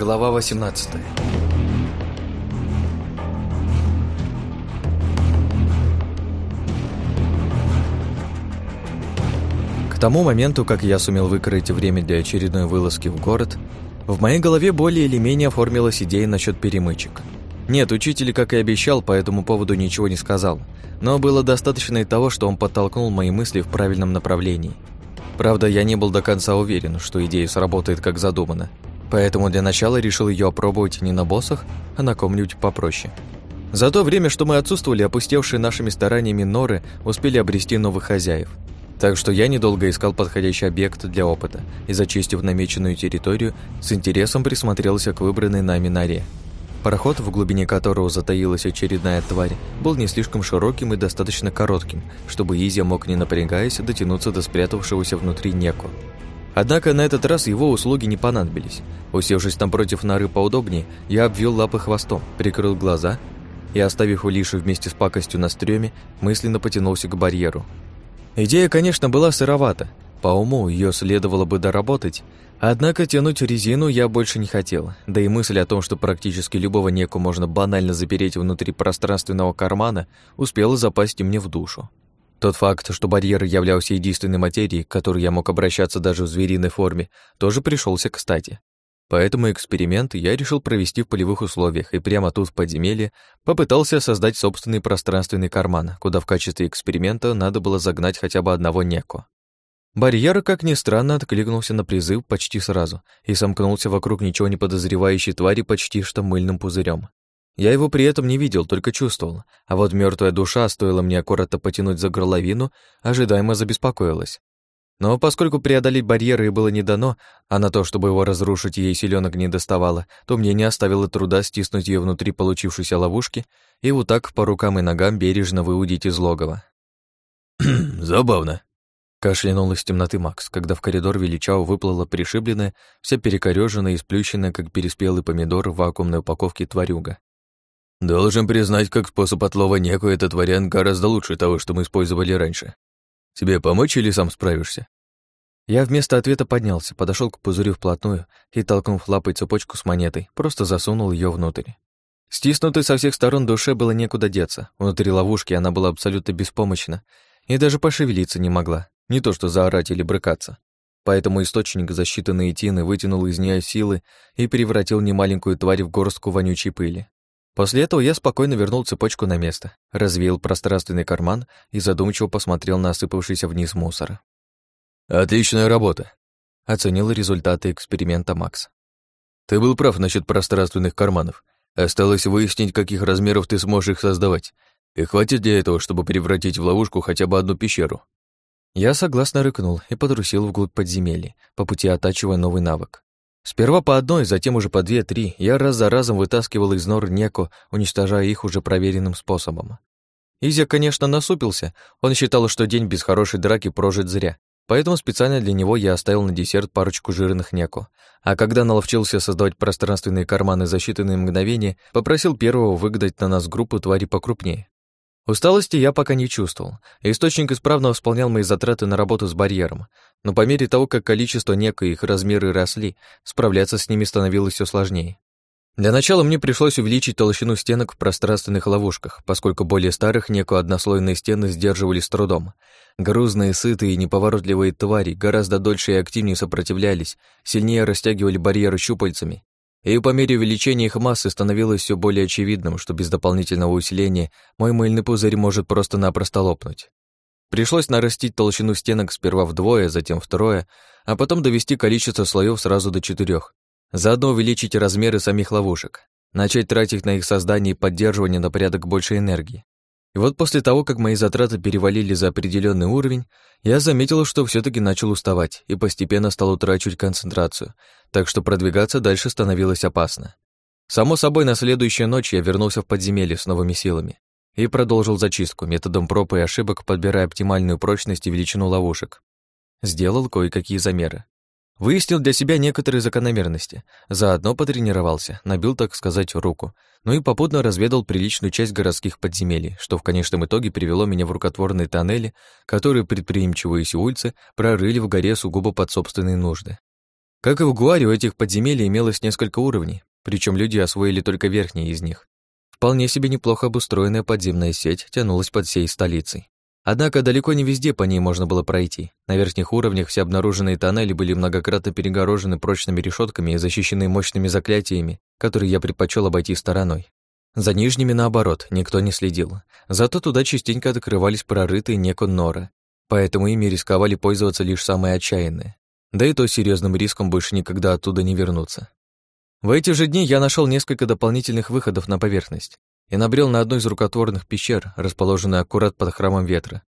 Глава 18 К тому моменту, как я сумел выкроить время для очередной вылазки в город, в моей голове более или менее оформилась идея насчет перемычек. Нет, учитель, как и обещал, по этому поводу ничего не сказал, но было достаточно и того, что он подтолкнул мои мысли в правильном направлении. Правда, я не был до конца уверен, что идея сработает как задумано, поэтому для начала решил ее опробовать не на боссах, а на ком-нибудь попроще. За то время, что мы отсутствовали, опустевшие нашими стараниями норы успели обрести новых хозяев. Так что я недолго искал подходящий объект для опыта и, зачистив намеченную территорию, с интересом присмотрелся к выбранной нами норе. Пароход, в глубине которого затаилась очередная тварь, был не слишком широким и достаточно коротким, чтобы Изя мог, не напрягаясь, дотянуться до спрятавшегося внутри Неку. Однако на этот раз его услуги не понадобились. Усевшись там против норы поудобнее, я обвел лапы хвостом, прикрыл глаза и, оставив Улишу вместе с пакостью на стреме, мысленно потянулся к барьеру. Идея, конечно, была сыровата. По уму ее следовало бы доработать, Однако тянуть резину я больше не хотел, да и мысль о том, что практически любого неку можно банально запереть внутри пространственного кармана, успела запасть мне в душу. Тот факт, что барьер являлся единственной материей, к которой я мог обращаться даже в звериной форме, тоже пришелся кстати. Поэтому эксперимент я решил провести в полевых условиях и прямо тут в подземелье попытался создать собственный пространственный карман, куда в качестве эксперимента надо было загнать хотя бы одного неку. Барьер, как ни странно, откликнулся на призыв почти сразу и сомкнулся вокруг ничего не подозревающей твари почти что мыльным пузырем. Я его при этом не видел, только чувствовал, а вот мертвая душа, стоило мне аккуратно потянуть за горловину, ожидаемо забеспокоилась. Но поскольку преодолеть барьеры было не дано, а на то, чтобы его разрушить, ей силёнок не доставало, то мне не оставило труда стиснуть ее внутри получившейся ловушки и вот так по рукам и ногам бережно выудить из логова. «Забавно», Кашлянул из темноты Макс, когда в коридор величаво выплыла пришибленная, вся перекорёженная и сплющенная, как переспелый помидор в вакуумной упаковке тварюга. «Должен признать, как способ отлова неку этот вариант гораздо лучше того, что мы использовали раньше. Тебе помочь или сам справишься?» Я вместо ответа поднялся, подошел к пузырю вплотную и, толкнув лапой цепочку с монетой, просто засунул ее внутрь. Стиснутой со всех сторон душе было некуда деться. Внутри ловушки она была абсолютно беспомощна и даже пошевелиться не могла. Не то что заорать или брыкаться. Поэтому источник за считанные вытянул из нее силы и превратил немаленькую тварь в горстку вонючей пыли. После этого я спокойно вернул цепочку на место, развеял пространственный карман и задумчиво посмотрел на осыпавшийся вниз мусор. «Отличная работа», — оценил результаты эксперимента Макс. «Ты был прав насчет пространственных карманов. Осталось выяснить, каких размеров ты сможешь их создавать. И хватит для этого, чтобы превратить в ловушку хотя бы одну пещеру. Я согласно рыкнул и потрусил вглубь подземелья, по пути оттачивая новый навык. Сперва по одной, затем уже по две-три, я раз за разом вытаскивал из нор неко, уничтожая их уже проверенным способом. Изя, конечно, насупился, он считал, что день без хорошей драки прожит зря, поэтому специально для него я оставил на десерт парочку жирных неко, а когда наловчился создавать пространственные карманы за считанные мгновения, попросил первого выгнать на нас группу тварей покрупнее. Усталости я пока не чувствовал. Источник исправно восполнял мои затраты на работу с барьером, но по мере того, как количество неко и их размеры росли, справляться с ними становилось все сложнее. Для начала мне пришлось увеличить толщину стенок в пространственных ловушках, поскольку более старых неко однослойные стены сдерживали с трудом. Грузные, сытые и неповоротливые твари гораздо дольше и активнее сопротивлялись, сильнее растягивали барьеры щупальцами и по мере увеличения их массы становилось все более очевидным, что без дополнительного усиления мой мыльный пузырь может просто-напросто лопнуть. Пришлось нарастить толщину стенок сперва вдвое, затем втрое, а потом довести количество слоев сразу до четырех. Заодно увеличить размеры самих ловушек, начать тратить на их создание и поддерживание на порядок больше энергии. И вот после того, как мои затраты перевалили за определенный уровень, я заметил, что все таки начал уставать и постепенно стал утрачивать концентрацию, так что продвигаться дальше становилось опасно. Само собой, на следующую ночь я вернулся в подземелье с новыми силами и продолжил зачистку методом проб и ошибок, подбирая оптимальную прочность и величину ловушек. Сделал кое-какие замеры. Выяснил для себя некоторые закономерности, заодно потренировался, набил, так сказать, руку, ну и попутно разведал приличную часть городских подземелий, что в конечном итоге привело меня в рукотворные тоннели, которые предприимчивые сеульцы прорыли в горе сугубо под собственные нужды. Как и в Гуаре, у этих подземелий имелось несколько уровней, причем люди освоили только верхние из них. Вполне себе неплохо обустроенная подземная сеть тянулась под всей столицей. Однако далеко не везде по ней можно было пройти. На верхних уровнях все обнаруженные тоннели были многократно перегорожены прочными решетками и защищены мощными заклятиями, которые я предпочел обойти стороной. За нижними, наоборот, никто не следил. Зато туда частенько открывались прорытые неко норы, поэтому ими рисковали пользоваться лишь самые отчаянные. Да и то серьезным риском больше никогда оттуда не вернуться. В эти же дни я нашел несколько дополнительных выходов на поверхность и набрел на одну из рукотворных пещер, расположенной аккурат под храмом ветра.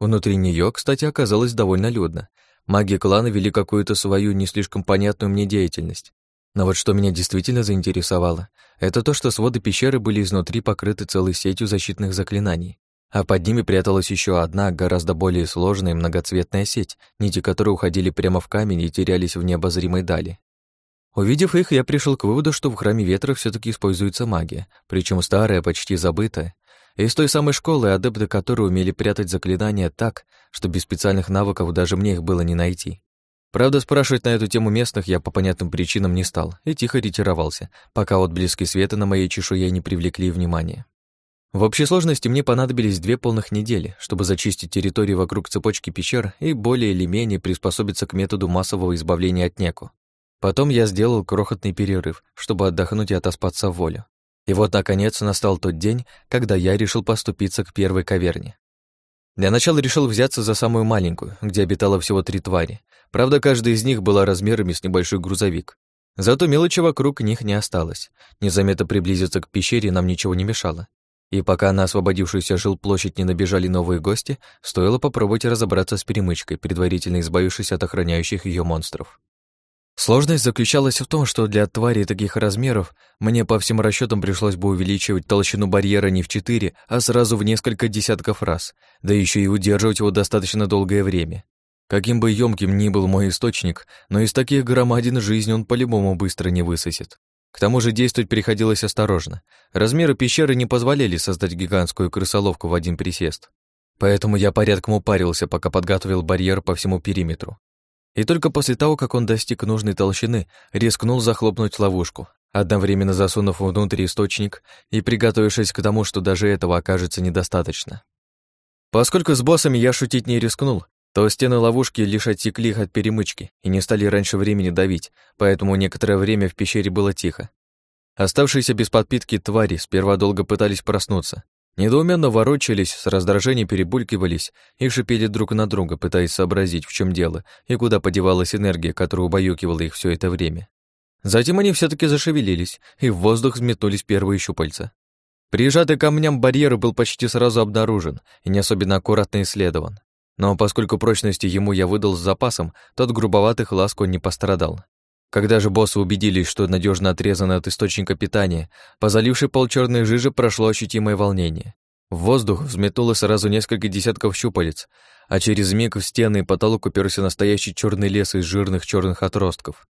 Внутри нее, кстати, оказалось довольно людно. Маги клана вели какую-то свою не слишком понятную мне деятельность. Но вот что меня действительно заинтересовало, это то, что своды пещеры были изнутри покрыты целой сетью защитных заклинаний а под ними пряталась еще одна, гораздо более сложная и многоцветная сеть, нити которой уходили прямо в камень и терялись в необозримой дали. Увидев их, я пришел к выводу, что в храме ветра все таки используется магия, причем старая, почти забытая, из той самой школы, адепты которой умели прятать заклинания так, что без специальных навыков даже мне их было не найти. Правда, спрашивать на эту тему местных я по понятным причинам не стал и тихо ретировался, пока отблески света на моей чешуе не привлекли внимания. В общей сложности мне понадобились две полных недели, чтобы зачистить территорию вокруг цепочки пещер и более или менее приспособиться к методу массового избавления от неку. Потом я сделал крохотный перерыв, чтобы отдохнуть и отоспаться в волю. И вот, наконец, настал тот день, когда я решил поступиться к первой каверне. Для начала решил взяться за самую маленькую, где обитало всего три твари. Правда, каждая из них была размерами с небольшой грузовик. Зато мелочи вокруг них не осталось. Незаметно приблизиться к пещере нам ничего не мешало. И пока на освободившуюся жилплощадь не набежали новые гости, стоило попробовать разобраться с перемычкой, предварительно избавившись от охраняющих ее монстров. Сложность заключалась в том, что для тварей таких размеров мне по всем расчетам пришлось бы увеличивать толщину барьера не в четыре, а сразу в несколько десятков раз, да еще и удерживать его достаточно долгое время. Каким бы ёмким ни был мой источник, но из таких громадин жизнь он по-любому быстро не высосет. К тому же действовать приходилось осторожно. Размеры пещеры не позволяли создать гигантскую крысоловку в один присест. Поэтому я порядком упарился, пока подготовил барьер по всему периметру. И только после того, как он достиг нужной толщины, рискнул захлопнуть ловушку, одновременно засунув внутрь источник и приготовившись к тому, что даже этого окажется недостаточно. Поскольку с боссами я шутить не рискнул, то стены ловушки лишь отсекли их от перемычки и не стали раньше времени давить, поэтому некоторое время в пещере было тихо. Оставшиеся без подпитки твари сперва долго пытались проснуться, недоуменно ворочались, с раздражением перебулькивались и шипели друг на друга, пытаясь сообразить, в чем дело и куда подевалась энергия, которая убаюкивала их все это время. Затем они все таки зашевелились, и в воздух взметнулись первые щупальца. Прижатый камням барьер был почти сразу обнаружен и не особенно аккуратно исследован. Но поскольку прочности ему я выдал с запасом, тот грубоватых ласк он не пострадал. Когда же боссы убедились, что надежно отрезаны от источника питания, по залившей пол черной жижи прошло ощутимое волнение. В воздух взметнуло сразу несколько десятков щупалец, а через миг в стены и потолок уперся настоящий черный лес из жирных черных отростков.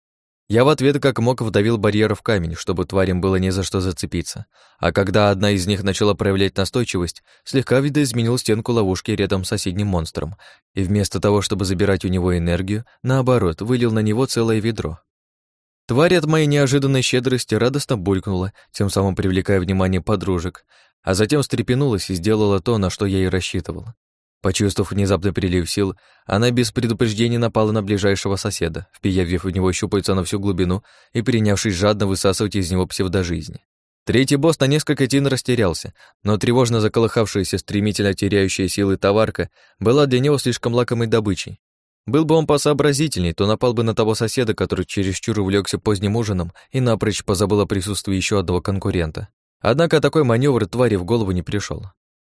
Я в ответ как мог вдавил барьер в камень, чтобы тварям было не за что зацепиться. А когда одна из них начала проявлять настойчивость, слегка видоизменил стенку ловушки рядом с соседним монстром, и вместо того, чтобы забирать у него энергию, наоборот, вылил на него целое ведро. Тварь от моей неожиданной щедрости радостно булькнула, тем самым привлекая внимание подружек, а затем встрепенулась и сделала то, на что я и рассчитывал. Почувствовав внезапный прилив сил, она без предупреждения напала на ближайшего соседа, впиявив в него щупальца на всю глубину и принявшись жадно высасывать из него псевдожизнь. Третий босс на несколько тин растерялся, но тревожно заколыхавшаяся, стремительно теряющая силы товарка была для него слишком лакомой добычей. Был бы он посообразительней, то напал бы на того соседа, который чересчур увлекся поздним ужином и напрочь позабыл о присутствии еще одного конкурента. Однако такой маневр твари в голову не пришел.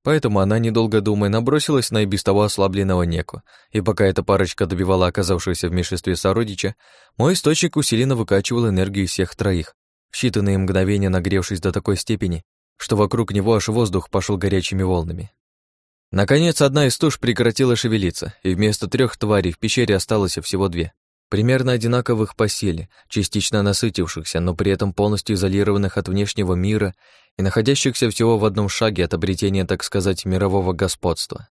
Поэтому она, недолго думая, набросилась на и без того ослабленного Неку, и пока эта парочка добивала оказавшегося в меньшинстве сородича, мой источник усиленно выкачивал энергию всех троих, в считанные мгновения нагревшись до такой степени, что вокруг него аж воздух пошел горячими волнами. Наконец, одна из туш прекратила шевелиться, и вместо трех тварей в пещере осталось всего две примерно одинаковых по силе, частично насытившихся, но при этом полностью изолированных от внешнего мира и находящихся всего в одном шаге от обретения, так сказать, мирового господства.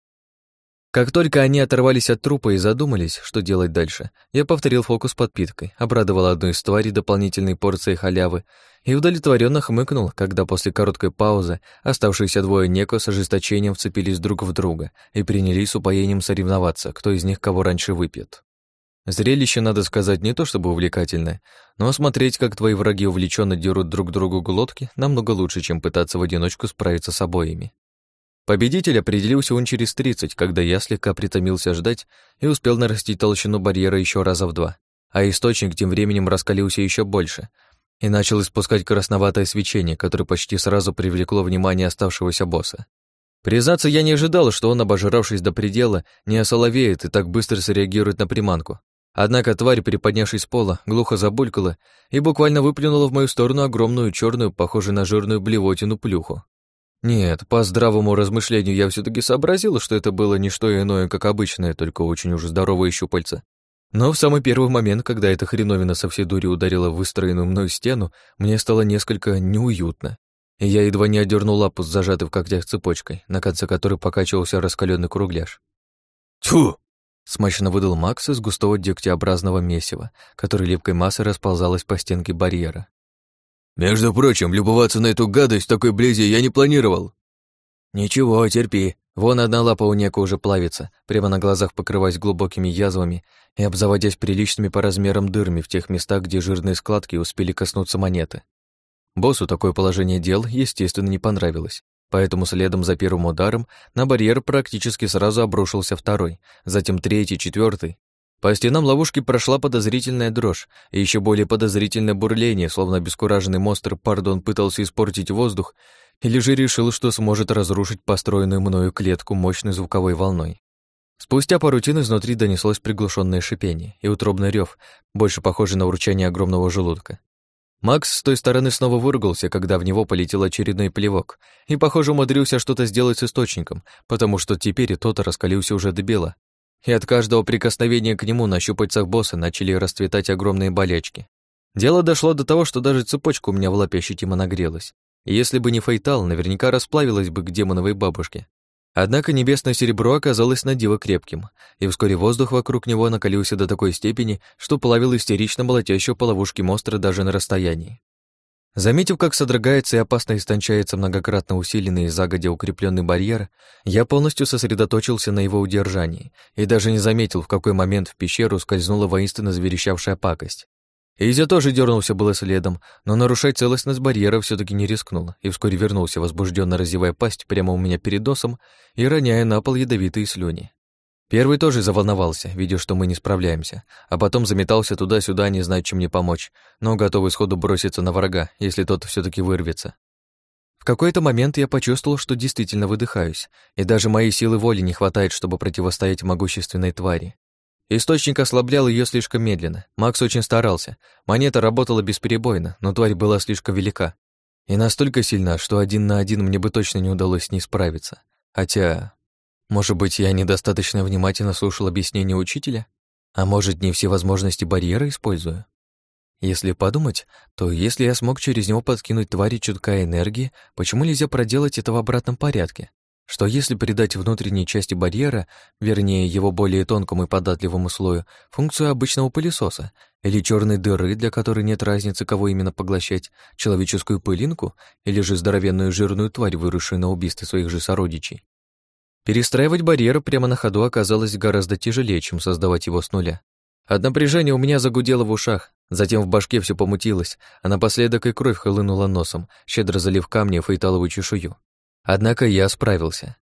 Как только они оторвались от трупа и задумались, что делать дальше, я повторил фокус подпиткой, обрадовал одну из тварей дополнительной порцией халявы и удовлетворенно хмыкнул, когда после короткой паузы оставшиеся двое неко с ожесточением вцепились друг в друга и принялись с упоением соревноваться, кто из них кого раньше выпьет. Зрелище, надо сказать, не то чтобы увлекательное, но смотреть, как твои враги увлеченно дерут друг другу глотки, намного лучше, чем пытаться в одиночку справиться с обоими. Победитель определился он через 30, когда я слегка притомился ждать и успел нарастить толщину барьера еще раза в два. А источник тем временем раскалился еще больше и начал испускать красноватое свечение, которое почти сразу привлекло внимание оставшегося босса. Признаться, я не ожидал, что он, обожравшись до предела, не осоловеет и так быстро среагирует на приманку. Однако тварь, приподнявшись с пола, глухо забулькала и буквально выплюнула в мою сторону огромную черную, похожую на жирную блевотину плюху. Нет, по здравому размышлению я все таки сообразил, что это было не что иное, как обычное, только очень уже здоровое щупальце. Но в самый первый момент, когда эта хреновина со всей дури ударила в выстроенную мной стену, мне стало несколько неуютно. И я едва не отдернул лапу с зажатой в когтях цепочкой, на конце которой покачивался раскаленный кругляш. «Тьфу!» — смачно выдал Макс из густого дегтеобразного месива, который липкой массой расползалась по стенке барьера. Между прочим, любоваться на эту гадость такой близи я не планировал. Ничего, терпи. Вон одна лапа у Нека уже плавится, прямо на глазах покрываясь глубокими язвами и обзаводясь приличными по размерам дырами в тех местах, где жирные складки успели коснуться монеты. Боссу такое положение дел, естественно, не понравилось, поэтому следом за первым ударом на барьер практически сразу обрушился второй, затем третий, четвертый, по стенам ловушки прошла подозрительная дрожь и еще более подозрительное бурление, словно обескураженный монстр, пардон, пытался испортить воздух или же решил, что сможет разрушить построенную мною клетку мощной звуковой волной. Спустя пару тин изнутри донеслось приглушенное шипение и утробный рев, больше похожий на урчание огромного желудка. Макс с той стороны снова выругался, когда в него полетел очередной плевок, и, похоже, умудрился что-то сделать с источником, потому что теперь тот раскалился уже до бела, и от каждого прикосновения к нему на щупальцах босса начали расцветать огромные болячки. Дело дошло до того, что даже цепочка у меня в лапе ощутимо нагрелась. И если бы не фейтал, наверняка расплавилась бы к демоновой бабушке. Однако небесное серебро оказалось на диво крепким, и вскоре воздух вокруг него накалился до такой степени, что плавил истерично молотящего по ловушке монстра даже на расстоянии. Заметив, как содрогается и опасно истончается многократно усиленный и загодя укрепленный барьер, я полностью сосредоточился на его удержании и даже не заметил, в какой момент в пещеру скользнула воинственно зверещавшая пакость. Изя тоже дернулся было следом, но нарушать целостность барьера все таки не рискнул и вскоре вернулся, возбужденно разевая пасть прямо у меня перед носом и роняя на пол ядовитые слюни. Первый тоже заволновался, видя, что мы не справляемся, а потом заметался туда-сюда, не зная, чем мне помочь, но готовый сходу броситься на врага, если тот все таки вырвется. В какой-то момент я почувствовал, что действительно выдыхаюсь, и даже моей силы воли не хватает, чтобы противостоять могущественной твари. Источник ослаблял ее слишком медленно. Макс очень старался. Монета работала бесперебойно, но тварь была слишком велика. И настолько сильна, что один на один мне бы точно не удалось с ней справиться. Хотя может быть, я недостаточно внимательно слушал объяснение учителя? А может, не все возможности барьера использую? Если подумать, то если я смог через него подкинуть твари чутка энергии, почему нельзя проделать это в обратном порядке? Что если придать внутренней части барьера, вернее, его более тонкому и податливому слою, функцию обычного пылесоса или черной дыры, для которой нет разницы, кого именно поглощать, человеческую пылинку или же здоровенную жирную тварь, выросшую на убийстве своих же сородичей? Перестраивать барьер прямо на ходу оказалось гораздо тяжелее, чем создавать его с нуля. От напряжения у меня загудело в ушах, затем в башке все помутилось, а напоследок и кровь хлынула носом, щедро залив камни фейталовую чешую. Однако я справился.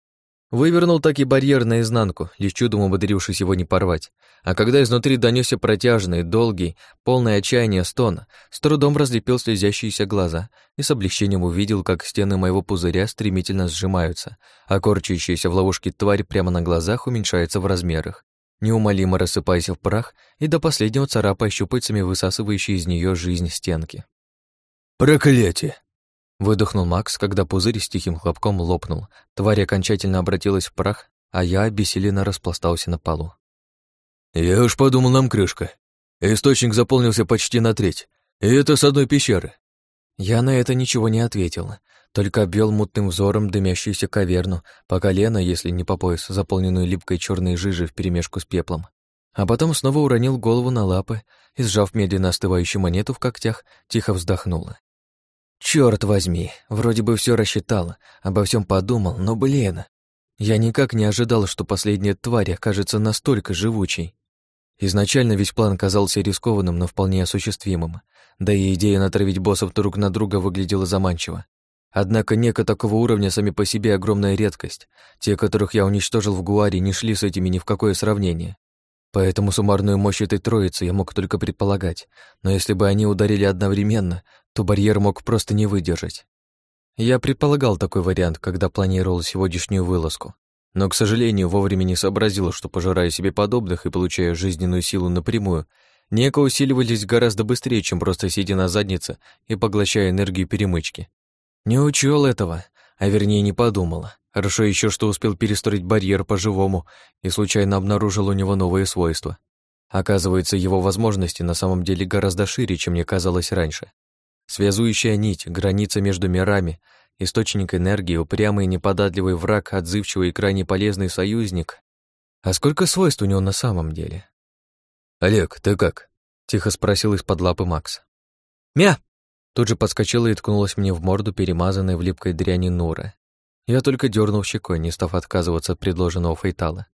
Вывернул таки барьер наизнанку, лишь чудом умудрившись его не порвать. А когда изнутри донесся протяжный, долгий, полный отчаяния стон, с трудом разлепил слезящиеся глаза и с облегчением увидел, как стены моего пузыря стремительно сжимаются, а корчащаяся в ловушке тварь прямо на глазах уменьшается в размерах, неумолимо рассыпаясь в прах и до последнего царапая щупальцами высасывающие из нее жизнь стенки. «Проклятие!» Выдохнул Макс, когда пузырь с тихим хлопком лопнул. Тварь окончательно обратилась в прах, а я обессиленно распластался на полу. «Я уж подумал, нам крышка. Источник заполнился почти на треть. И это с одной пещеры». Я на это ничего не ответил. только обвел мутным взором дымящуюся каверну, по колено, если не по пояс, заполненную липкой черной жижей вперемешку с пеплом. А потом снова уронил голову на лапы и, сжав медленно остывающую монету в когтях, тихо вздохнула. Черт возьми, вроде бы все рассчитал, обо всем подумал, но, блин, я никак не ожидал, что последняя тварь окажется настолько живучей. Изначально весь план казался рискованным, но вполне осуществимым, да и идея натравить боссов друг на друга выглядела заманчиво. Однако неко такого уровня сами по себе огромная редкость. Те, которых я уничтожил в Гуаре, не шли с этими ни в какое сравнение. Поэтому суммарную мощь этой троицы я мог только предполагать, но если бы они ударили одновременно, то барьер мог просто не выдержать. Я предполагал такой вариант, когда планировал сегодняшнюю вылазку, но, к сожалению, вовремя не сообразил, что, пожирая себе подобных и получая жизненную силу напрямую, неко усиливались гораздо быстрее, чем просто сидя на заднице и поглощая энергию перемычки. Не учел этого, а вернее не подумала. Хорошо еще, что успел перестроить барьер по-живому и случайно обнаружил у него новые свойства. Оказывается, его возможности на самом деле гораздо шире, чем мне казалось раньше. Связующая нить, граница между мирами, источник энергии, упрямый неподатливый враг, отзывчивый и крайне полезный союзник. А сколько свойств у него на самом деле? «Олег, ты как?» — тихо спросил из-под лапы Макс. «Мя!» Тут же подскочила и ткнулась мне в морду, перемазанной в липкой дряни Нура. Я только дернул щекой, не став отказываться от предложенного фейтала.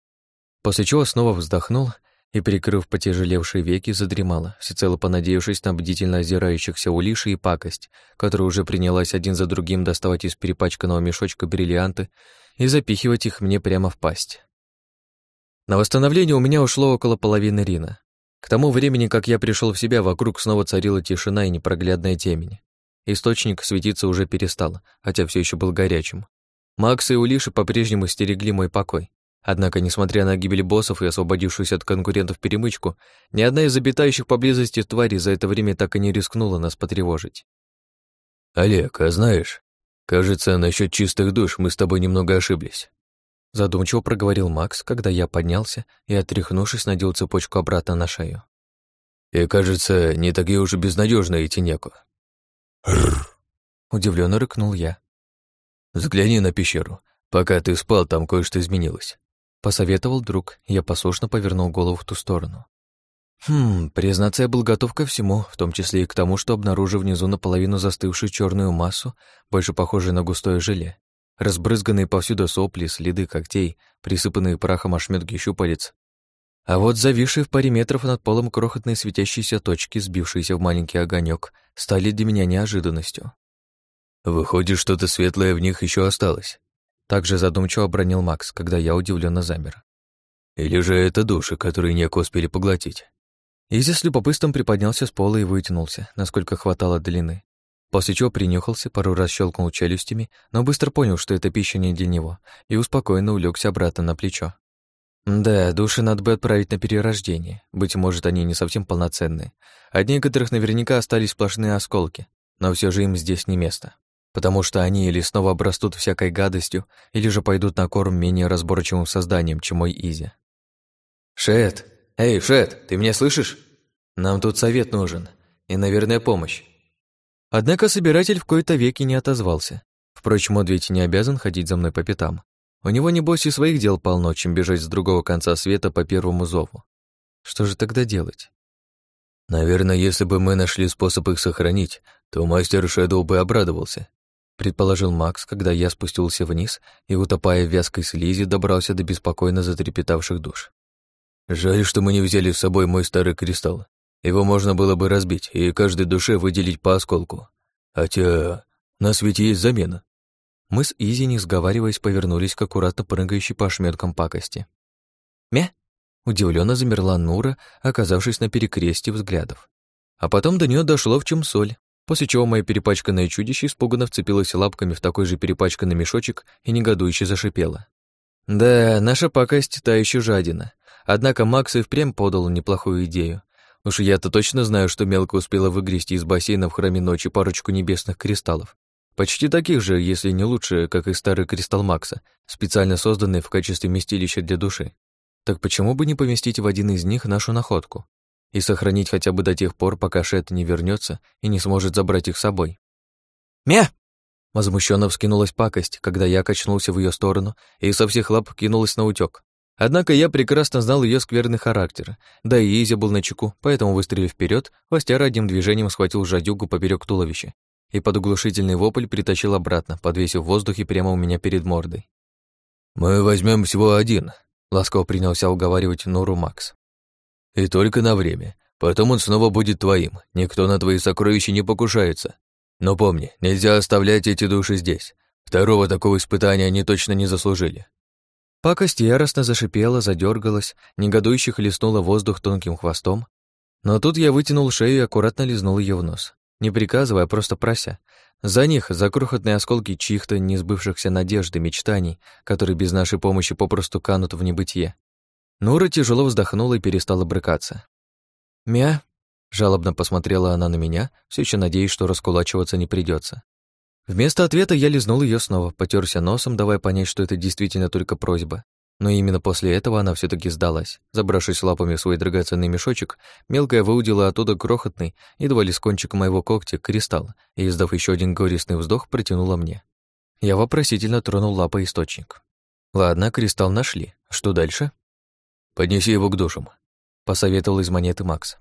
После чего снова вздохнул и, прикрыв потяжелевшие веки, задремала, всецело понадеявшись на бдительно озирающихся улиши и пакость, которая уже принялась один за другим доставать из перепачканного мешочка бриллианты и запихивать их мне прямо в пасть. На восстановление у меня ушло около половины рина. К тому времени, как я пришел в себя, вокруг снова царила тишина и непроглядная темень. Источник светиться уже перестал, хотя все еще был горячим. Макс и Улиши по-прежнему стерегли мой покой, Однако, несмотря на гибель боссов и освободившуюся от конкурентов перемычку, ни одна из обитающих поблизости тварей за это время так и не рискнула нас потревожить. «Олег, а знаешь, кажется, насчет чистых душ мы с тобой немного ошиблись». Задумчиво проговорил Макс, когда я поднялся и, отряхнувшись, надел цепочку обратно на шею. «И, кажется, не такие уж безнадежные эти неку». Удивленно рыкнул я. «Взгляни на пещеру. Пока ты спал, там кое-что изменилось. Посоветовал друг, я послушно повернул голову в ту сторону. Хм, признаться, я был готов ко всему, в том числе и к тому, что обнаружив внизу наполовину застывшую черную массу, больше похожую на густое желе. Разбрызганные повсюду сопли, следы когтей, присыпанные прахом ошметки щупалец. А вот зависшие в паре метров над полом крохотные светящиеся точки, сбившиеся в маленький огонек, стали для меня неожиданностью. Выходит, что-то светлое в них еще осталось. Также задумчиво обронил Макс, когда я удивленно замер. Или же это души, которые неко успели поглотить? Изи с любопытством приподнялся с пола и вытянулся, насколько хватало длины. После чего принюхался, пару раз щелкнул челюстями, но быстро понял, что это пища не для него, и успокоенно улегся обратно на плечо. Да, души надо бы отправить на перерождение. Быть может, они не совсем полноценные. От некоторых наверняка остались сплошные осколки, но все же им здесь не место потому что они или снова обрастут всякой гадостью, или же пойдут на корм менее разборчивым созданием, чем мой Изи. «Шет! Эй, Шет, ты меня слышишь? Нам тут совет нужен. И, наверное, помощь». Однако собиратель в кои-то веки не отозвался. Впрочем, он не обязан ходить за мной по пятам. У него, небось, и своих дел полно, чем бежать с другого конца света по первому зову. Что же тогда делать? Наверное, если бы мы нашли способ их сохранить, то мастер Шэдоу бы обрадовался предположил Макс, когда я спустился вниз и, утопая в вязкой слизи, добрался до беспокойно затрепетавших душ. «Жаль, что мы не взяли с собой мой старый кристалл. Его можно было бы разбить и каждой душе выделить по осколку. Хотя на свете есть замена». Мы с Изи, не сговариваясь, повернулись к аккуратно прыгающей по ошметкам пакости. «Мя!» Удивленно замерла Нура, оказавшись на перекрестье взглядов. А потом до нее дошло, в чем соль после чего мое перепачканное чудище испуганно вцепилось лапками в такой же перепачканный мешочек и негодующе зашипело. Да, наша пакость та еще жадина. Однако Макс и впрямь подал неплохую идею. Уж я-то точно знаю, что мелко успела выгрести из бассейна в храме ночи парочку небесных кристаллов. Почти таких же, если не лучше, как и старый кристалл Макса, специально созданный в качестве местилища для души. Так почему бы не поместить в один из них нашу находку? И сохранить хотя бы до тех пор, пока Шет не вернется и не сможет забрать их с собой. «Мя!» Возмущенно вскинулась пакость, когда я качнулся в ее сторону и со всех лап кинулась на утёк. Однако я прекрасно знал ее скверный характер, да и Изи был на чеку, поэтому, выстрелив вперед, Востяр одним движением схватил жадюгу поперек туловища и под оглушительный вопль притащил обратно, подвесив в воздухе прямо у меня перед мордой. «Мы возьмем всего один», — ласково принялся уговаривать Нуру Макс. «И только на время. Потом он снова будет твоим. Никто на твои сокровища не покушается. Но помни, нельзя оставлять эти души здесь. Второго такого испытания они точно не заслужили. Пакость яростно зашипела, задергалась, негодующе хлестнула воздух тонким хвостом. Но тут я вытянул шею и аккуратно лизнул ее в нос. Не приказывая, а просто прося. За них, за крохотные осколки чьих-то несбывшихся надежд и мечтаний, которые без нашей помощи попросту канут в небытие. Нура тяжело вздохнула и перестала брыкаться. «Мя?» — жалобно посмотрела она на меня, все еще надеясь, что раскулачиваться не придется. Вместо ответа я лизнул ее снова, потерся носом, давая понять, что это действительно только просьба. Но именно после этого она все таки сдалась. Забравшись лапами в свой драгоценный мешочек, мелкая выудила оттуда крохотный, едва ли с кончика моего когтя, кристалл, и, издав еще один горестный вздох, протянула мне. Я вопросительно тронул лапой источник. Ладно, кристалл нашли. Что дальше? Поднеси его к душам, посоветовал из монеты Макс.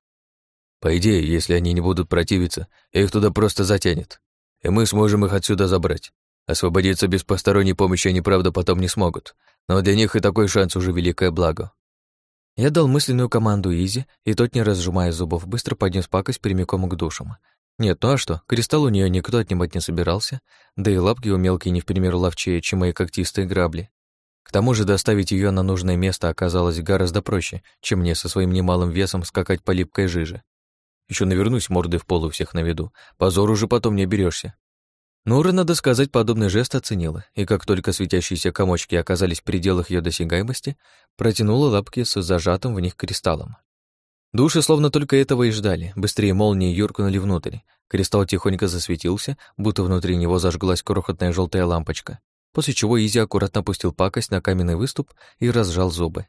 По идее, если они не будут противиться, их туда просто затянет и мы сможем их отсюда забрать. Освободиться без посторонней помощи они, правда, потом не смогут, но для них и такой шанс уже великое благо. Я дал мысленную команду Изи, и тот, не разжимая зубов, быстро поднес пакость прямиком к душам. Нет, ну а что, кристалл у нее никто отнимать не собирался, да и лапки у мелкие не в пример ловчее, чем мои когтистые грабли. К тому же доставить ее на нужное место оказалось гораздо проще, чем мне со своим немалым весом скакать по липкой жиже. Еще навернусь мордой в пол у всех на виду. Позор уже потом не оберешься. Нура, надо сказать, подобный жест оценила, и как только светящиеся комочки оказались в пределах ее досягаемости, протянула лапки с зажатым в них кристаллом. Души словно только этого и ждали, быстрее молнии юркнули внутрь. Кристалл тихонько засветился, будто внутри него зажглась крохотная желтая лампочка, после чего Изи аккуратно опустил пакость на каменный выступ и разжал зубы.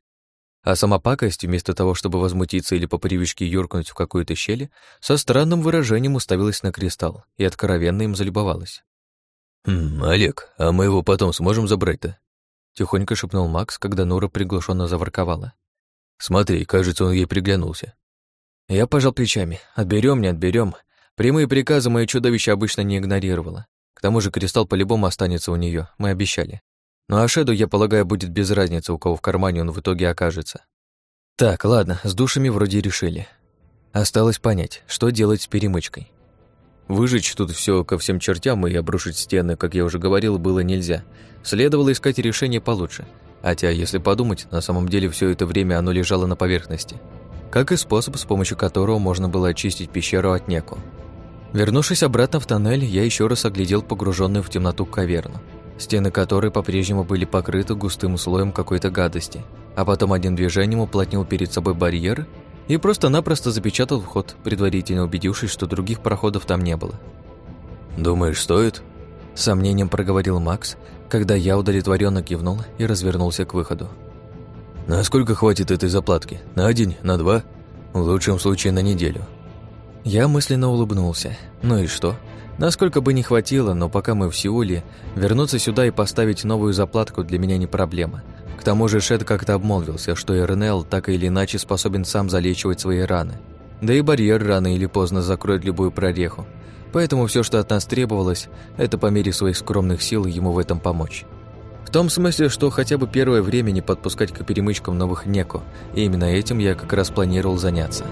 А сама пакость, вместо того, чтобы возмутиться или по привычке юркнуть в какую-то щель, со странным выражением уставилась на кристалл и откровенно им залюбовалась. «Хм, Олег, а мы его потом сможем забрать-то?» Тихонько шепнул Макс, когда Нора приглушенно заворковала. «Смотри, кажется, он ей приглянулся». Я пожал плечами. Отберем, не отберем. Прямые приказы мое чудовище обычно не игнорировало. К тому же кристалл по-любому останется у нее, мы обещали. Ну а Шеду, я полагаю, будет без разницы, у кого в кармане он в итоге окажется. Так, ладно, с душами вроде решили. Осталось понять, что делать с перемычкой. Выжечь тут все ко всем чертям и обрушить стены, как я уже говорил, было нельзя. Следовало искать решение получше. Хотя, если подумать, на самом деле все это время оно лежало на поверхности. Как и способ, с помощью которого можно было очистить пещеру от неку. Вернувшись обратно в тоннель, я еще раз оглядел погруженную в темноту каверну стены которой по-прежнему были покрыты густым слоем какой-то гадости, а потом одним движением уплотнил перед собой барьер и просто-напросто запечатал вход, предварительно убедившись, что других проходов там не было. «Думаешь, стоит?» С сомнением проговорил Макс, когда я удовлетворенно кивнул и развернулся к выходу. «Насколько хватит этой заплатки? На день? На два? В лучшем случае на неделю». Я мысленно улыбнулся. Ну и что? Насколько бы не хватило, но пока мы в Сеуле, вернуться сюда и поставить новую заплатку для меня не проблема. К тому же Шет как-то обмолвился, что РНЛ так или иначе способен сам залечивать свои раны. Да и барьер рано или поздно закроет любую прореху. Поэтому все, что от нас требовалось, это по мере своих скромных сил ему в этом помочь. В том смысле, что хотя бы первое время не подпускать к перемычкам новых неко, и именно этим я как раз планировал заняться.